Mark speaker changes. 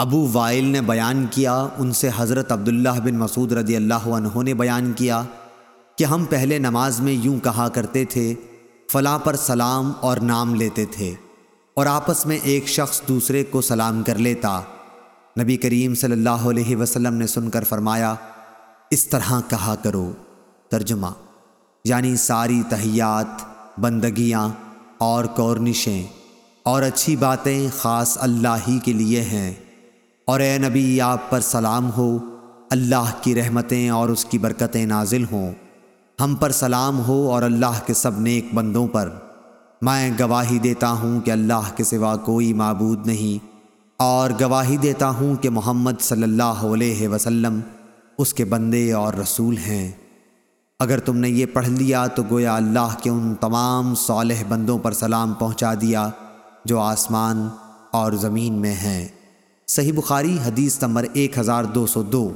Speaker 1: ابو while نے بیان کیا، ان سے حضرت عبداللہ بن مسعود رضی اللہ عنہ نے بیان کیا کہ ہم پہلے نماز میں یوں کہا کرتے تھے، فلاں پر سلام اور نام لیتے تھے اور آپس میں ایک شخص دوسرے کو سلام کر لیتا۔ نبی کریم صلی اللہ علیہ وسلم نے سن کر فرمایا، اس طرح کہا کرو۔ ترجمہ یعنی ساری تحیات، بندگیاں اور کورنشیں اور اچھی باتیں خاص اللہ ہی کے لیے ہیں۔ اور اے نبی، آپ پر سلام ہو۔ اللہ کی رحمتیں اور اس کی برکتیں نازل ہوں۔ ہم پر سلام ہو اور اللہ کے سب نیک بندوں پر۔ میں گواہی دیتا ہوں کہ اللہ کے سوا کوئی معبود نہیں۔ اور گواہی دیتا ہوں کہ محمد صلی اللہ علیہ وسلم اس کے بندے اور رسول ہیں۔ اگر تم نے یہ پڑھ لیا تو گویا اللہ کے ان تمام صالح بندوں پر سلام پہنچا دیا جو آسمان اور زمین میں ہیں۔ صحیح بخاری حدیث نمبر ایک ہزار دو سو دو۔